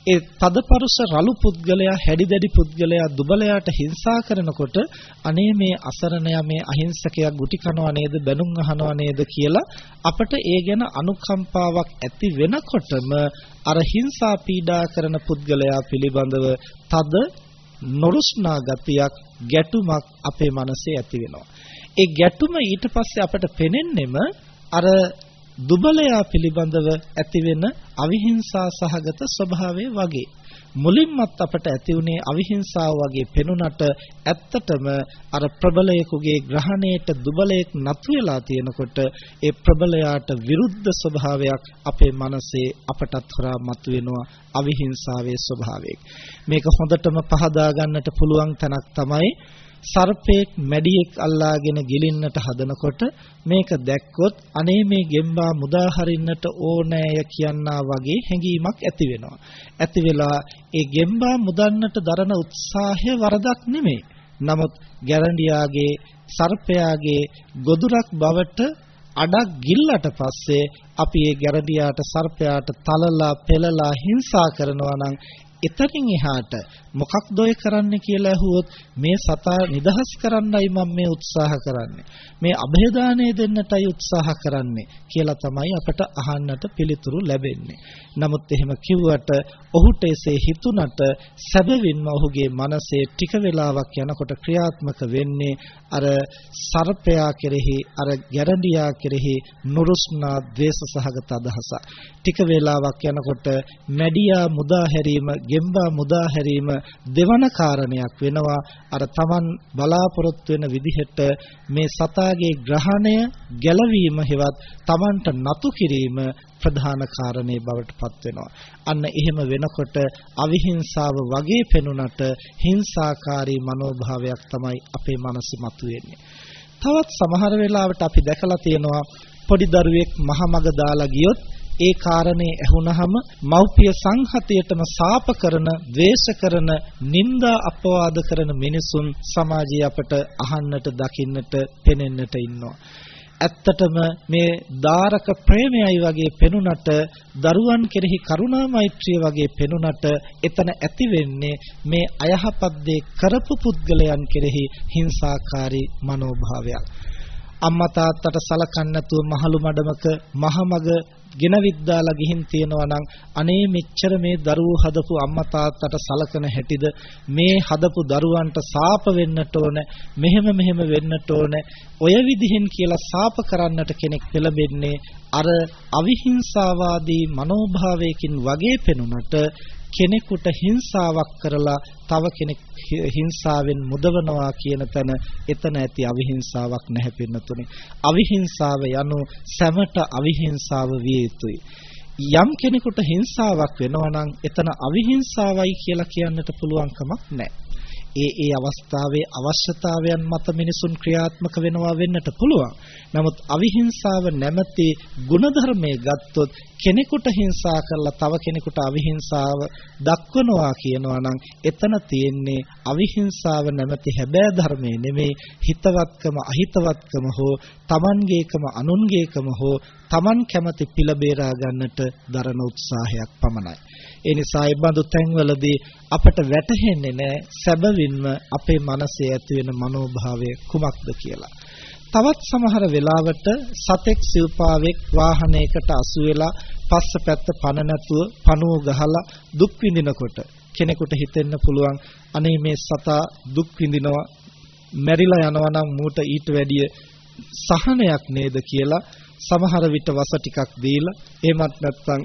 ඒ තදපරුස රළු පුද්ගලයා හැඩිදැඩි පුද්ගලයා දුබලයාට හිංසා කරනකොට අනේ මේ අසරණයා මේ අහිංසකයා ගුටි කනවා නේද බැනුම් අහනවා නේද කියලා අපට ඒ ගැන අනුකම්පාවක් ඇති වෙනකොටම අර හිංසා පීඩා කරන පුද්ගලයා පිළිබඳව තද නොරුස්නා ගතියක් ගැටුමක් අපේ මනසේ ඇති වෙනවා. ඒ ගැටුම ඊට පස්සේ අපට පෙනෙන්නෙම අර දුබලයා පිළිබඳව ඇතිවෙන අවිහිංසා සහගත ස්වභාවය වගේ. මුලින්මත් අපට ඇති වුණේ අවිහිංසාව වගේ පෙනුනට ඇත්තටම අර ප්‍රබලයෙකුගේ ග්‍රහණයට දුබලයෙක් නතු වෙලා තියෙනකොට ඒ ප්‍රබලයාට විරුද්ධ ස්වභාවයක් අපේ මනසේ අපටත් හොරා මතුවෙනවා අවිහිංසාවේ ස්වභාවයක් මේක හොඳටම පහදා ගන්නට පුළුවන් තැනක් තමයි සර්පෙක් මැඩියෙක් අල්ලාගෙන ගිලින්නට හදනකොට මේක දැක්කොත් අනේ මේ ගෙම්බා මුදා හරින්නට ඕනෑය කියනා වගේ හැඟීමක් ඇති වෙනවා. ඇති වෙලා ඒ ගෙම්බා මුදන්නට දරන උත්සාහය වරදක් නෙමෙයි. නමුත් ගැරන්ඩියාගේ සර්පයාගේ ගොදුරක් බවට අඩක් ගිල්ලට පස්සේ අපි ඒ ගැරඩියාට සර්පයාට තලලා පෙලලා හිංසා කරනවා නම් එතනින් එහාට මොකක්ද ඔය කරන්න කියලා ඇහුවොත් මේ සතා නිදහස් කරන්නයි මම මේ උත්සාහ කරන්නේ. මේ અભේදානය දෙන්නටයි උත්සාහ කරන්නේ කියලා තමයි අපට අහන්නට පිළිතුරු ලැබෙන්නේ. නමුත් එහෙම කිව්වට ඔහුට එසේ හිතුණට සැබවින්ම ඔහුගේ මනසේ ටික වෙලාවක් යනකොට ක්‍රියාත්මක වෙන්නේ අර සර්පයා කෙරෙහි අර ගැරන්ඩියා කෙරෙහි නුරුස්නා ද්වේෂ සහගත අදහස. ටික වේලාවක් යනකොට මැඩියා මුදා හැරීම, ගෙම්බා මුදා හැරීම දෙවන කාරණයක් වෙනවා. අර Taman බලාපොරොත්තු වෙන විදිහට මේ සතාගේ ග්‍රහණය ගැලවීම හෙවත් Tamanට නතු කිරීම ප්‍රධාන කාරණේ බවට පත් වෙනවා. අන්න එහෙම වෙනකොට අවිහිංසාව වගේ පෙනුනට හිංසාකාරී මනෝභාවයක් තමයි අපේ මනසේ මතුවෙන්නේ. තවත් සමහර වෙලාවට අපි දැකලා තියෙනවා පොඩි දරුවෙක් මහමග දාලා ගියොත් ඒ කාරණේ ඇහුනහම මව්පිය සංහතියටම සාප කරන, ද්වේෂ කරන, නිନ୍ଦා අපවාද කරන මිනිසුන් සමාජයේ අපට අහන්නට, දකින්නට, පෙනෙන්නට ඉන්නවා. ඇත්තටම මේ දාරක ප්‍රේමයයි වගේ පෙනුනට දරුවන් කෙරෙහි කරුණා මෛත්‍රිය වගේ පෙනුනට එතන ඇති වෙන්නේ මේ අයහපත් දේ කරපු පුද්ගලයන් කෙරෙහි හිංසාකාරී මනෝභාවයක් අම්මා තාත්තට සලකන්නේ නැතුව මහලු මඩමක මහමග ගෙනවිද්දාලා ගිහින් තියනවා නම් අනේ මෙච්චර මේ දරුවෝ හදපු අම්මා තාත්තට සලකන හැටිද? මේ හදපු දරුවන්ට සාප වෙන්නට ඕන මෙහෙම මෙහෙම වෙන්නට ඕන ඔය විදිහෙන් කියලා සාප කරන්නට කෙනෙක් පෙළඹෙන්නේ අර අවිහිංසාවාදී මනෝභාවයකින් වගේ පෙනුනට කෙනෙකුට හිංසාවක් කරලා තව කෙනෙක් හිංසාවෙන් මුදවනවා කියන තැන එතන ඇති අවිහිංසාවක් නැහැ පින්නතුනේ. අවිහිංසාව යනු සැමට අවිහිංසාව විය යුතුයි. යම් කෙනෙකුට හිංසාවක් වෙනවා නම් එතන අවිහිංසාවයි කියලා කියන්නට පුළුවන් කමක් නැහැ. ඒ ඒ අවස්ථාවේ අවශ්‍යතාවයන් මත මිනිසුන් ක්‍රියාත්මක වෙනවා වෙන්නට පුළුවන්. නමුත් අවිහිංසාව නැමැති ಗುಣධර්මයේ ගත්තොත් කෙනෙකුට හිංසා කරලා තව කෙනෙකුට අවිහිංසාව දක්වනවා කියනවා නම් එතන තියෙන්නේ අවිහිංසාව නැමැති හැබෑ ධර්මයේ නෙමේ හිතවත්කම අහිතවත්කම හෝ Tamanගේකම අනුන්ගේකම හෝ Taman කැමති පිළ බේරා ගන්නට දරන උත්සාහයක් පමණයි. ඒ නිසා ඒ බඳු තැන්වලදී අපට වැටහෙන්නේ නැහැ සැබවින්ම අපේ මනසේ ඇති වෙන මනෝභාවය කුමක්ද කියලා. තවත් සමහර වෙලාවට සතෙක් සිව්පාවෙක් වාහනයකට අසු වෙලා පස්ස පැත්ත පන නැතුව පණුව ගහලා දුක් විඳිනකොට කෙනෙකුට හිතෙන්න පුළුවන් අනේ මේ සතා දුක් විඳිනවා මැරිලා යනවා නම් මූට ඊට වැඩිය සහනයක් නේද කියලා සමහර විට වස ටිකක් දීලා එහෙමත් නැත්නම්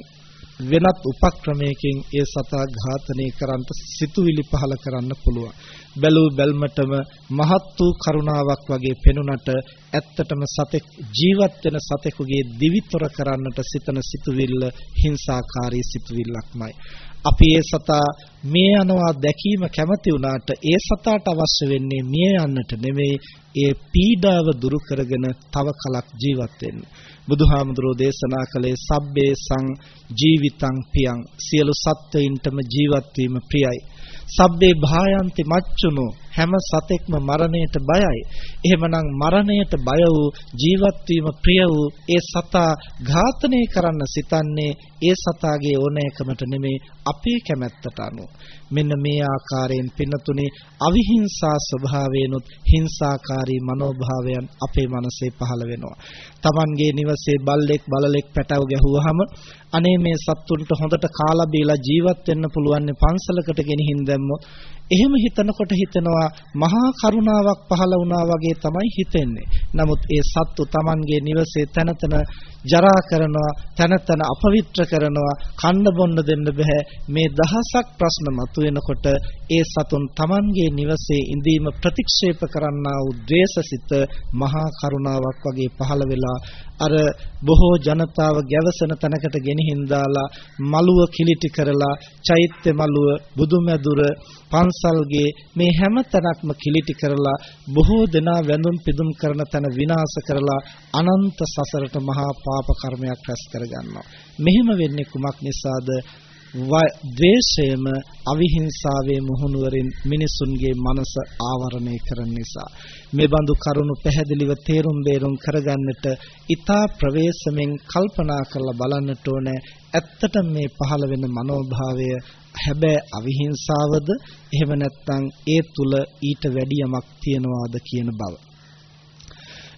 වෙනත් උපක්‍රමයකින් ඒ සතා ඝාතනය කරන්නට සිතුවිලි පහල කරන්න පුළුවන්. බැලූ බැල්මටම මහත් වූ කරුණාවක් වගේ පෙනුනට ඇත්තටම සතෙක් ජීවත් වෙන සතෙකුගේ දිවිතොර කරන්නට සිතන සිතුවිල්ල හිංසාකාරී සිතුවිල්ලක්මයි. අපි ඒ සතා මිය යනවා දැකීම කැමති වුණාට ඒ සතාට අවශ්‍ය වෙන්නේ මිය යන්නට නෙමෙයි ඒ පීඩාව දුරු කරගෙන තව කලක් ජීවත් වෙන්න. බුදුහාමුදුරෝ දේශනා කළේ සබ්බේ සං ජීවිතං පියං සියලු සත්වයින්ටම ජීවත් වීම ප්‍රියයි. සබ්බේ භායන්ති මච්චුනෝ හැම සතෙක්ම මරණයට බයයි. එහෙමනම් මරණයට බය වූ ජීවත් වීම ප්‍රිය වූ ඒ සතා ඝාතනය කරන්න සිතන්නේ ඒ සතාගේ ඕනෑකමට නෙමේ අපේ කැමැත්තට අනුව. මෙන්න මේ ආකාරයෙන් පින්නතුනේ අවිහිංසා ස්වභාවයනොත් හිංසාකාරී මනෝභාවයන් අපේ මනසේ පහළ වෙනවා. Tamanගේ නිවසේ බල්ලෙක් බලලෙක් පැටව ගැහුවාම අනේ මේ සත්තුන්ට හොඳට කාලා බීලා ජීවත් වෙන්න පුළුවන් පන්සලකට ගෙනihin දැම්මොත් එහෙම හිතනකොට හිතෙනවා මහා කරුණාවක් පහළ වුණා වගේ තමයි හිතෙන්නේ. නමුත් ඒ සත්තු Tamanගේ නිවසේ තනතන ජරා කරනවා, තනතන අපවිත්‍ර කරනවා, කන්න බොන්න දෙන්න බෑ. මේ දහසක් ප්‍රශ්න මතුවෙනකොට ඒ සතුන් Tamanගේ නිවසේ ඉඳීම ප්‍රතික්ෂේප කරන්නා වූ ද්වේෂසිත මහා කරුණාවක් වගේ පහළ වෙලා අර බොහෝ ජනතාව ගැවසෙන තැනකට ගෙනihin දාලා මලුව කිලිටි කරලා චෛත්‍ය මලුව බුදුමැදුර පන්සල්ගේ මේ හැම තැනක්ම කිලිටි කරලා බොහෝ දෙනා වැඳුම් පිදුම් කරන තැන විනාශ කරලා අනන්ත සසරට මහා පාප කර්මයක් රැස් කරගන්නවා. මෙහෙම වෙන්නේ කුමක් නිසාද? ද්වේෂයම අවිහිංසාවේ මුහුණුවරින් මිනිසුන්ගේ මනස ආවරණය කරන නිසා. මේ බඳු කරුණු පැහැදිලිව තේරුම් බේරුම් කරගන්නට ඊතා ප්‍රවේශමෙන් කල්පනා කරලා බලන්නට ඕනේ. ඇත්තටම මේ පහළ වෙන මනෝභාවය හැබැයි අවිහිංසාවද? එහෙම නැත්නම් ඒ තුල ඊට වැඩි යමක් තියනවාද කියන බව.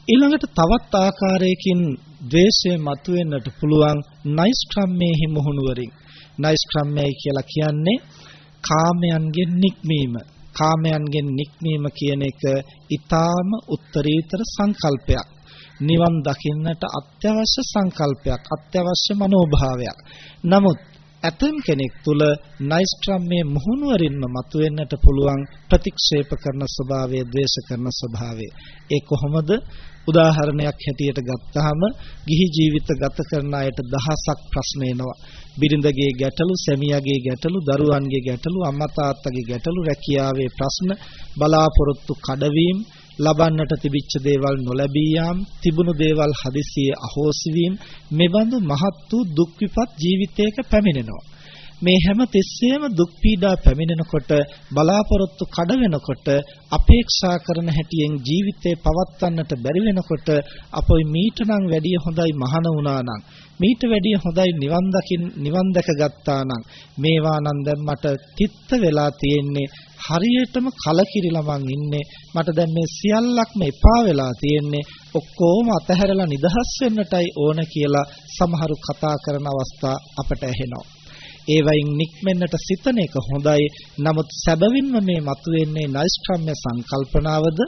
ඊළඟට තවත් ආකාරයකින් ද්වේෂය මතුවෙන්නට පුළුවන් නයිස්ක්‍රම්මේහි මුහුණුවරින් නෛෂ්ක්‍රම්‍යයි කියලා කියන්නේ කාමයන්ගෙන් නික්මීම. කාමයන්ගෙන් නික්මීම කියන එක ඊටාම උත්තරීතර සංකල්පයක්. නිවන් දකින්නට අත්‍යවශ්‍ය සංකල්පයක්, අත්‍යවශ්‍ය මනෝභාවයක්. නමුත් ඇතම් කෙනෙක් තුල නෛෂ්ක්‍රම්‍යයේ මුහුණුවරින්ම මතුවෙන්නට පුළුවන් ප්‍රතික්ෂේප කරන ස්වභාවය, ද්වේෂ කරන ස්වභාවය. ඒ කොහොමද? උදාහරණයක් හැටියට ගත්තාම ගිහි ජීවිත ගත කරන අයට දහසක් ප්‍රශ්න එනවා. බිරිඳගේ ගැටලු, සැමියාගේ ගැටලු, දරුවන්ගේ ගැටලු, අම්මා තාත්තගේ ගැටලු, රැකියාවේ ප්‍රශ්න, බලාපොරොත්තු කඩවීම, ලබන්නට තිබිච්ච දේවල් නොලැබී යාම, තිබුණු දේවල් හදිසියේ අහෝසි වීම, මෙබඳු මහත් වූ දුක් විපත් ජීවිතයක පැමිණෙනවා. මේ හැම තිස්සෙම දුක් පීඩා පැමිණෙනකොට බලාපොරොත්තු කඩ වෙනකොට අපේක්ෂා කරන හැටියෙන් ජීවිතේ පවත්වන්නට බැරි වෙනකොට අපොයි මීටනම් වැඩිය හොඳයි මහාන වුණා නම් මීට වැඩිය හොඳයි නිවන් දකින් නිවන් දැක ගත්තා නම් මේවා නම් දැන් මට තිත්ත වෙලා තියෙන්නේ හරියටම කලකිරිලා මං ඉන්නේ මට දැන් මේ සියල්ලක්ම එපා වෙලා තියෙන්නේ ඔක්කොම අතහැරලා නිදහස් වෙන්නටයි ඕන කියලා සමහරු කතා කරන අවස්ථා අපට ඇහෙනවා. ඒවයින් නික්මෙන්නට සිතන එක හොඳයි. නමුත් සැබවින්ම මේ මතුවෙන්නේ නෛෂ්ක්‍රම්‍ය සංකල්පනාවද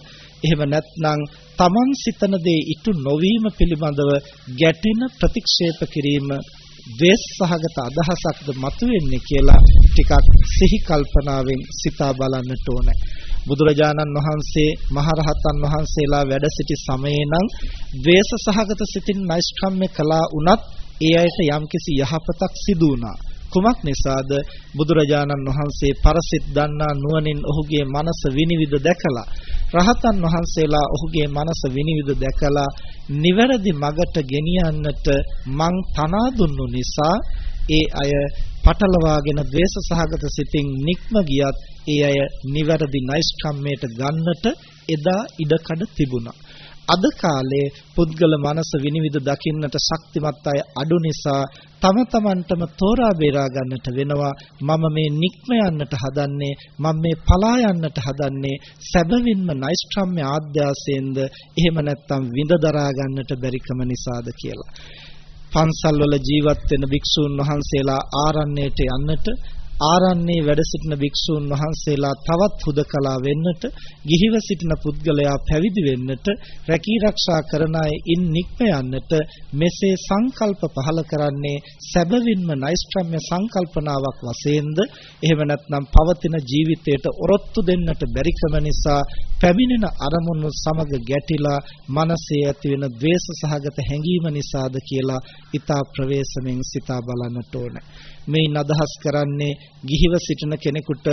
එහෙම නැත්නම් Taman සිතන දේ ඉටු නොවීම පිළිබඳව ගැටෙන ප්‍රතික්ෂේප කිරීම ද්වේෂ සහගත අදහසක්ද මතුවෙන්නේ කියලා ටිකක් සිහි කල්පනාවෙන් සිතා බලන්නට ඕනේ. බුදුරජාණන් වහන්සේ මහරහතන් වහන්සේලා වැඩ සිටි සමයේ නම් ද්වේෂ සහගත සිතින් නෛෂ්ක්‍රම්‍ය කළා වුණත් ඒ අයට යම්කිසි යහපතක් සිදු වුණා. කුමක් නිසාද බුදුරජාණන් වහන්සේ පරසිට දන්නා නුවණින් ඔහුගේ මනස විනිවිද දැකලා? රහතන් වහන්සේලා ඔහුගේ මනස විනිවිද දැකලා නිවැරදි මගට ගෙනියන්නට මං තනා දුන්නු නිසා ඒ අය පටලවාගෙන ද්වේෂ සහගත සිතින් නික්ම ගියත් ඒ අය නිවැරදි නෛෂ්ක්‍රම්‍යයට ගන්නට එදා ඉඩකඩ තිබුණා. අද කාලේ පුද්ගල මනස විනිවිද දකින්නට ශක්තිමත් අය අඩු නිසා තම තමන්ටම තෝරා බේරා ගන්නට වෙනවා. මම මේ නික්ම යන්නට හදන්නේ මම මේ පලා යන්නට හදන්නේ සැබවින්ම නෛෂ්ක්‍රම්‍ය ආද්‍යාසයෙන්ද එහෙම නැත්නම් විඳ දරා ගන්නට බැරිකම නිසාද කියලා. පන්සල් වල ජීවත් වෙන භික්ෂූන් වහන්සේලා ආරණ්‍යයට යන්නට ආරණ්‍යයේ වැඩ සිටින භික්ෂූන් වහන්සේලා තවත් හුදකලා වෙන්නට, ගිහිව සිටින පුද්ගලයා පැවිදි වෙන්නට, රැකී ආරක්ෂා කරන අය ඉන් නික්ම යන්නට මෙසේ සංකල්ප පහල කරන්නේ සැබවින්ම නෛෂ්ක්‍රම්‍ය සංකල්පනාවක් වශයෙන්ද එහෙම නැත්නම් පවතින ජීවිතයට ඔරොත්තු දෙන්නට බැරිකම නිසා පැමිණෙන අරමුණු සමග ගැටිලා මනසේ ඇතිවෙන ද්වේෂ සහගත හැඟීම නිසාද කියලා ඊතා ප්‍රවේශමෙන් සිතා බලන්නට ඕනේ. මේන් අදහස් කරන්නේ ගිහිව සිටින කෙනෙකුට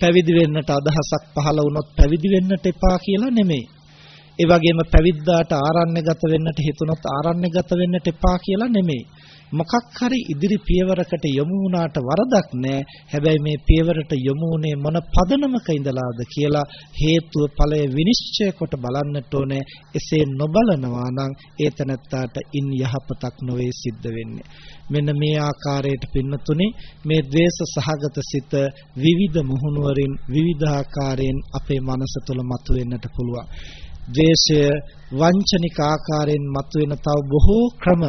පැවිදි වෙන්නට අදහසක් පහළ වුණොත් පැවිදි වෙන්නට එපා කියලා නෙමෙයි. ඒ වගේම පැවිද්දාට ආරණ්‍යගත වෙන්නට හිතුනොත් ආරණ්‍යගත වෙන්නට එපා කියලා නෙමෙයි. මොකක් හරි ඉදිරි පියවරකට යොමු වුණාට වරදක් නැහැ. හැබැයි මේ පියවරට යොමු වුණේ මොන පදනමක ඉඳලාද කියලා හේතුව ඵලය විනිශ්චය කොට බලන්නට ඕනේ. එසේ නොබලනවා නම් ඒ තනත්තාට ඉන් යහපතක් නොවේ සිද්ධ වෙන්නේ. මෙන්න මේ ආකාරයට පින්නතුනේ මේ द्वේෂ සහගත සිත විවිධ මුහුණුවරින් විවිධාකාරයෙන් අපේ මනස තුළ මතුවෙන්නට පුළුවන්. ද්වේෂය වංචනික ආකාරයෙන් මතුවෙන තව බොහෝ ක්‍රම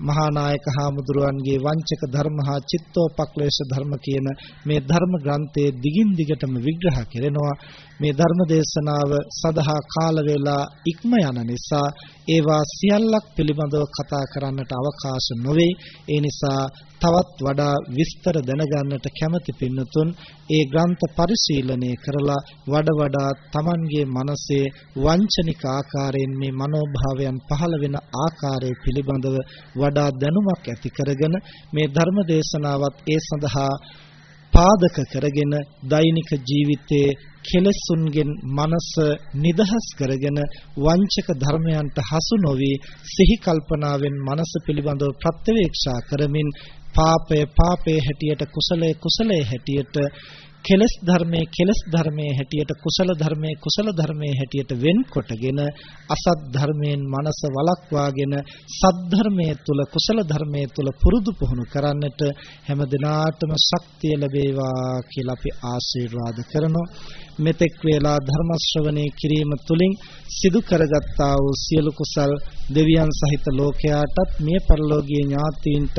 මහා නායක හාමුදුරුවන්ගේ වංචක ධර්ම හා චිත්තෝපක්ලේශ ධර්ම කියන මේ ධර්ම ග්‍රන්ථයේ දිගින් දිගටම විග්‍රහ කෙරෙනවා. මේ ධර්ම දේශනාව සඳහා කාල වේලා ඉක්ම යන නිසා ඒවා සියල්ලක් පිළිබඳව කතා කරන්නට අවකාශ නොවේ. ඒ නිසා තවත් වඩා විස්තර දැනගන්නට කැමති පින්නතුන් ඒ ග්‍රන්ථ පරිශීලනය කරලා වඩ වඩා Tamanගේ මනසේ වංචනික ආකාරයෙන් මේ මනෝභාවයන් පහළ වෙන ආකාරය පිළිබඳව වඩා දැනුමක් ඇති කරගෙන මේ ධර්ම දේශනාවත් ඒ සඳහා පාදක කරගෙන දෛනික ජීවිතයේ කෙලසුන්ගෙන් මනස නිදහස් කරගෙන වංචක ධර්මයන්ට හසු නොවි සිහි කල්පනාවෙන් මනස පිළිබඳව ප්‍රත්‍යවේක්ෂා කරමින් පාපය පාපයේ හැටියට කුසලයේ කුසලයේ හැටියට කෙලස් ධර්මයේ කෙලස් ධර්මයේ හැටියට කුසල ධර්මයේ කුසල ධර්මයේ හැටියට වෙන්කොටගෙන අසත් ධර්මයෙන් මනස වළක්වාගෙන සත් ධර්මයේ තුල කුසල ධර්මයේ තුල පුරුදු පුහුණු කරන්නට හැම දිනාටම ශක්තිය ලැබේවා කියලා අපි ආශිර්වාද කරනවා. මෙතෙක් වේලා ධර්ම ශ්‍රවණේ කිරීම තුලින් සිදු කරගත්තා වූ සියලු කුසල් දෙවියන් සහිත ලෝකයාටත් මිය පරලෝකීය ඥාතීන්ටත්